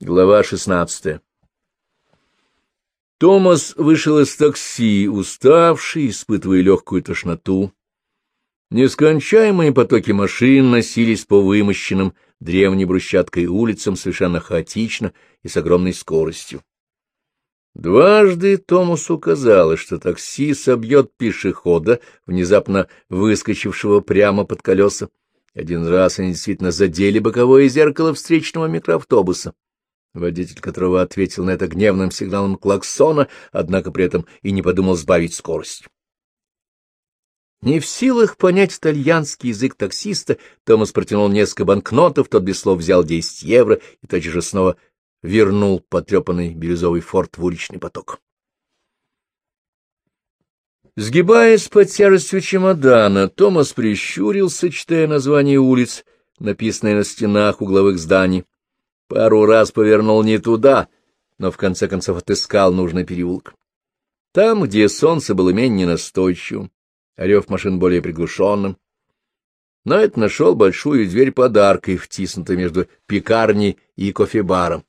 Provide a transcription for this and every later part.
Глава шестнадцатая Томас вышел из такси, уставший, испытывая легкую тошноту. Нескончаемые потоки машин носились по вымощенным древней брусчаткой улицам совершенно хаотично и с огромной скоростью. Дважды Томасу казалось, что такси собьет пешехода, внезапно выскочившего прямо под колеса. Один раз они действительно задели боковое зеркало встречного микроавтобуса водитель которого ответил на это гневным сигналом клаксона, однако при этом и не подумал сбавить скорость. Не в силах понять итальянский язык таксиста, Томас протянул несколько банкнотов, тот без слов взял 10 евро и тотчас же снова вернул потрепанный бирюзовый форт в уличный поток. Сгибаясь под тяжестью чемодана, Томас прищурился, читая названия улиц, написанные на стенах угловых зданий. Пару раз повернул не туда, но в конце концов отыскал нужный переулок. Там, где солнце было менее настойчивым, а машин более приглушенным, Найт нашел большую дверь подаркой, втиснутую между пекарней и кофебаром.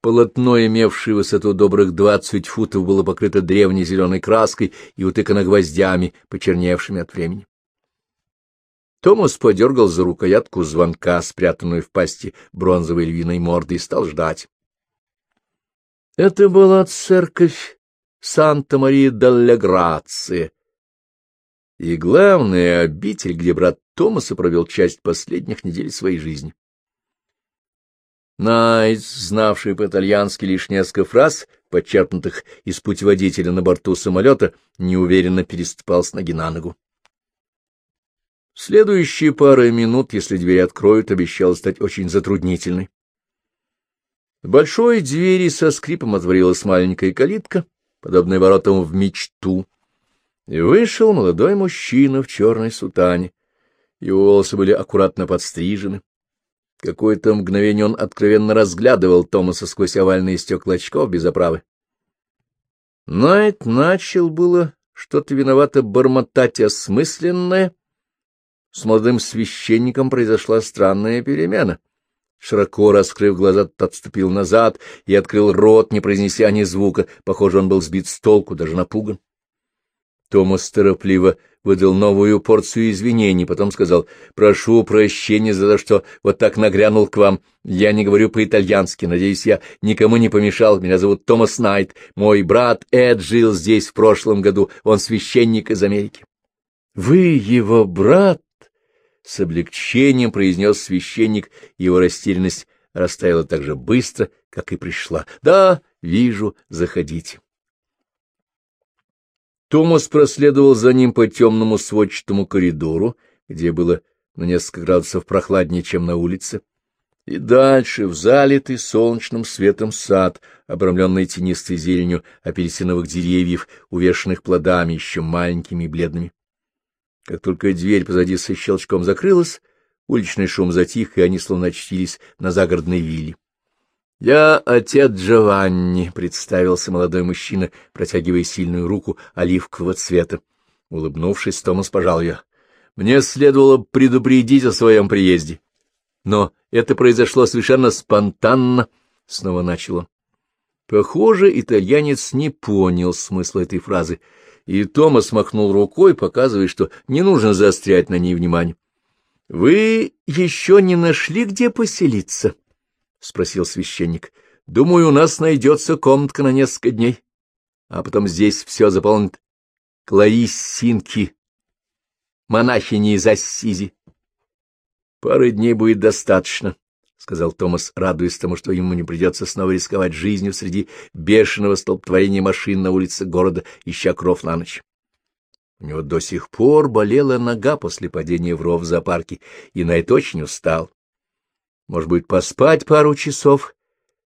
Полотно, имевшее высоту добрых двадцать футов, было покрыто древней зеленой краской и утыкано гвоздями, почерневшими от времени. Томас подергал за рукоятку звонка, спрятанную в пасти бронзовой львиной морды, и стал ждать. Это была церковь Санта-Мария-Далле-Грация. И главная обитель, где брат Томаса провел часть последних недель своей жизни. Найт, знавший по-итальянски лишь несколько фраз, подчеркнутых из путеводителя на борту самолета, неуверенно переступал с ноги на ногу. Следующие пара минут, если двери откроют, обещала стать очень затруднительной. В большой двери со скрипом отворилась маленькая калитка, подобная воротам в мечту, и вышел молодой мужчина в черной сутане. Его волосы были аккуратно подстрижены. Какое-то мгновение он откровенно разглядывал Томаса сквозь овальные стекла очков без оправы. Найт начал было что-то виновато бормотать осмысленное, с молодым священником произошла странная перемена. Широко раскрыв глаза, тот отступил назад и открыл рот, не произнеся ни звука. Похоже, он был сбит с толку, даже напуган. Томас торопливо выдал новую порцию извинений, потом сказал, «Прошу прощения за то, что вот так нагрянул к вам. Я не говорю по-итальянски, надеюсь, я никому не помешал. Меня зовут Томас Найт. Мой брат Эд жил здесь в прошлом году, он священник из Америки». «Вы его брат?» С облегчением произнес священник, его растерянность растаяла так же быстро, как и пришла. — Да, вижу, заходите. Томас проследовал за ним по темному сводчатому коридору, где было на несколько градусов прохладнее, чем на улице, и дальше в залитый солнечным светом сад, обрамленный тенистой зеленью апельсиновых деревьев, увешанных плодами, еще маленькими и бледными. Как только дверь позади со щелчком закрылась, уличный шум затих, и они словно очтились на загородной вилле. — Я отец Джованни, — представился молодой мужчина, протягивая сильную руку оливкового цвета. Улыбнувшись, Томас пожал ее. — Мне следовало предупредить о своем приезде. Но это произошло совершенно спонтанно, — снова начал он. Похоже, итальянец не понял смысла этой фразы и Томас махнул рукой, показывая, что не нужно заострять на ней внимание. — Вы еще не нашли, где поселиться? — спросил священник. — Думаю, у нас найдется комнатка на несколько дней. А потом здесь все заполнит клариссинки, монахини из Ассизи. Пары дней будет достаточно. — сказал Томас, радуясь тому, что ему не придется снова рисковать жизнью среди бешеного столпотворения машин на улице города, ища кров на ночь. У него до сих пор болела нога после падения в ров в зоопарке, и Найт очень устал. Может быть, поспать пару часов,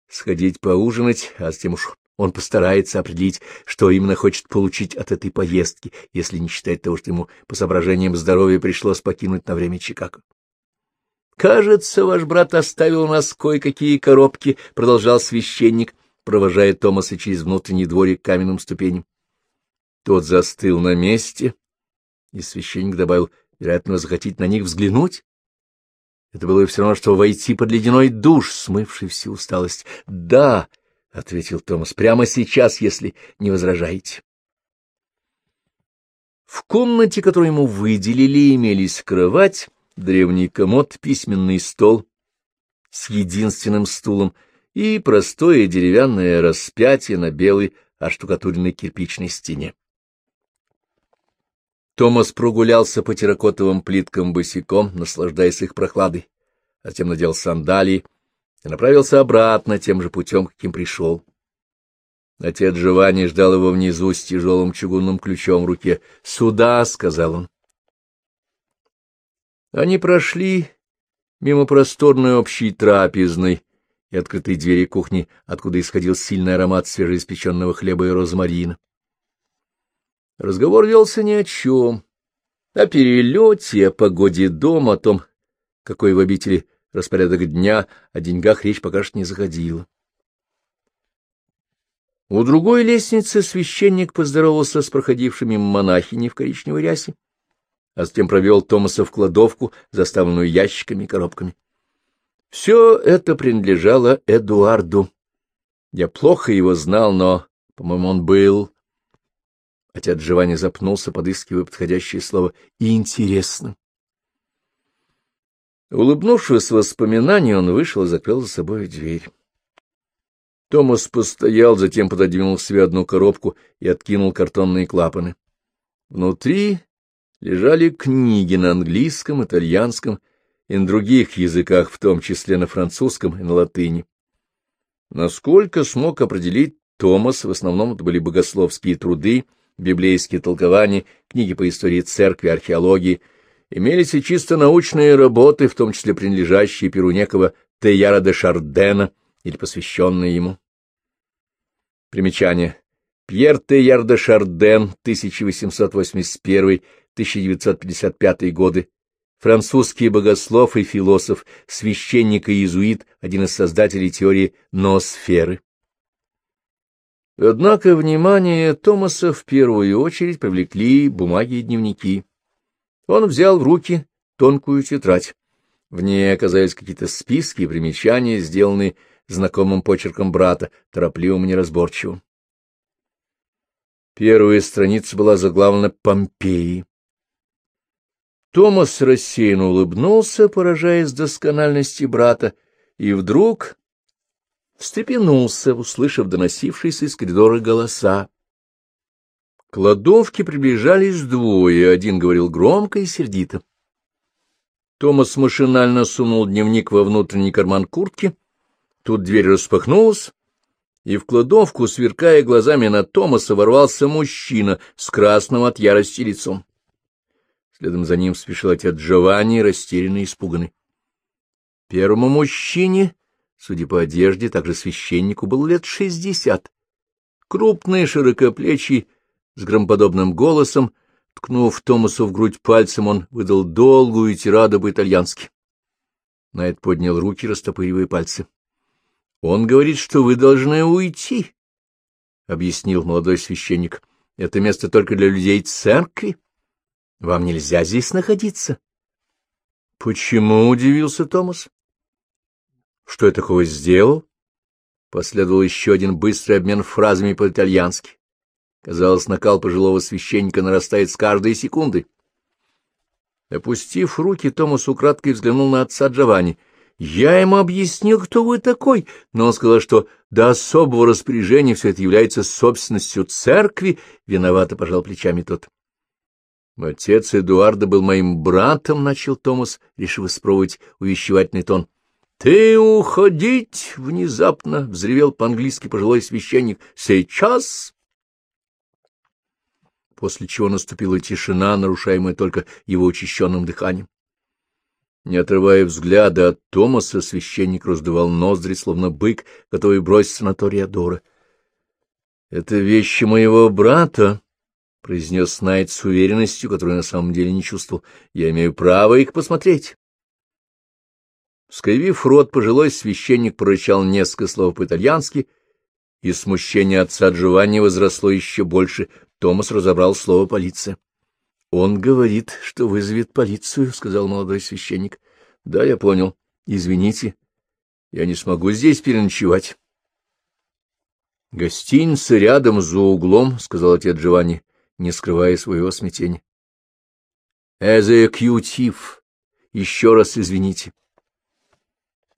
сходить поужинать, а затем уж он постарается определить, что именно хочет получить от этой поездки, если не считать того, что ему по соображениям здоровья пришлось покинуть на время Чикаго. Кажется, ваш брат оставил у нас кое-какие коробки, — продолжал священник, провожая Томаса через внутренний дворик каменным ступеням. Тот застыл на месте, и священник добавил, вероятно, захотите на них взглянуть. Это было все равно, что войти под ледяной душ, смывший всю усталость. — Да, — ответил Томас, — прямо сейчас, если не возражаете. В комнате, которую ему выделили, имелись кровать, древний комод, письменный стол с единственным стулом и простое деревянное распятие на белой оштукатуренной кирпичной стене. Томас прогулялся по терракотовым плиткам босиком, наслаждаясь их прохладой, а затем надел сандалии и направился обратно тем же путем, каким пришел. Отец Джованни ждал его внизу с тяжелым чугунным ключом в руке. «Сюда!» — сказал он. Они прошли мимо просторной общей трапезной и открытой двери кухни, откуда исходил сильный аромат свежеиспеченного хлеба и розмарина. Разговор велся ни о чем. О перелете, о погоде дома, о том, какой в обители распорядок дня, о деньгах речь пока что не заходила. У другой лестницы священник поздоровался с проходившими монахиней в коричневой рясе, а затем провел Томаса в кладовку, заставленную ящиками и коробками. Все это принадлежало Эдуарду. Я плохо его знал, но, по-моему, он был Отец Джованни запнулся, подыскивая подходящее слово, и интересно. Улыбнувшись воспоминанию, он вышел и закрыл за собой дверь. Томас постоял, затем пододвинул к себе одну коробку и откинул картонные клапаны. Внутри лежали книги на английском, итальянском и на других языках, в том числе на французском и на латыни. Насколько смог определить Томас, в основном это были богословские труды, библейские толкования, книги по истории церкви, археологии, имелись и чисто научные работы, в том числе принадлежащие перу некого Теяра де Шардена или посвященные ему. Примечание. Пьер Теяр де Шарден, 1881-1955 годы, французский богослов и философ, священник и иезуит, один из создателей теории ноосферы. Однако внимание Томаса в первую очередь привлекли бумаги и дневники. Он взял в руки тонкую тетрадь. В ней оказались какие-то списки и примечания, сделанные знакомым почерком брата, торопливым и неразборчивым. Первая страница была заглавлена «Помпеи». Томас рассеянно улыбнулся, поражаясь доскональности брата, и вдруг встрепенулся, услышав доносившиеся из коридора голоса. Кладовки приближались двое, один говорил громко и сердито. Томас машинально сунул дневник во внутренний карман куртки. Тут дверь распахнулась, и в кладовку, сверкая глазами на Томаса, ворвался мужчина с красным от ярости лицом. Следом за ним спешил отец Джованни, растерянный и испуганный. Первому мужчине Судя по одежде, также священнику был лет шестьдесят. Крупный, широкоплечий, с громподобным голосом, ткнув Томасу в грудь пальцем, он выдал долгую тираду по-итальянски. Найт поднял руки, растопыривая пальцы. — Он говорит, что вы должны уйти, — объяснил молодой священник. — Это место только для людей церкви. Вам нельзя здесь находиться. — Почему? — удивился Томас. Что я такого сделал? Последовал еще один быстрый обмен фразами по-итальянски. Казалось, накал пожилого священника нарастает с каждой секундой. Опустив руки, Томас украдкой взглянул на отца Джованни. Я ему объяснил, кто вы такой, но он сказал, что до особого распоряжения все это является собственностью церкви. Виновато пожал плечами тот. Отец Эдуарда был моим братом, — начал Томас, решив испробовать увещевательный тон. «Ты уходить!» — внезапно взревел по-английски пожилой священник. «Сейчас!» После чего наступила тишина, нарушаемая только его учащенным дыханием. Не отрывая взгляда от Томаса, священник раздувал ноздри, словно бык, готовый броситься на Ториадора. — Это вещи моего брата, — произнес Найт с уверенностью, которую на самом деле не чувствовал. — Я имею право их посмотреть. Скривив рот, пожилой священник прорычал несколько слов по-итальянски, и смущение отца Джованни возросло еще больше. Томас разобрал слово «полиция». — Он говорит, что вызовет полицию, — сказал молодой священник. — Да, я понял. Извините, я не смогу здесь переночевать. — Гостиница рядом, за углом, — сказал отец Джованни, не скрывая своего смятения. — Эзекьютив. Еще раз извините.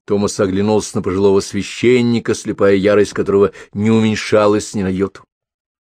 Томас оглянулся на пожилого священника, слепая ярость которого не уменьшалась ни на йоту.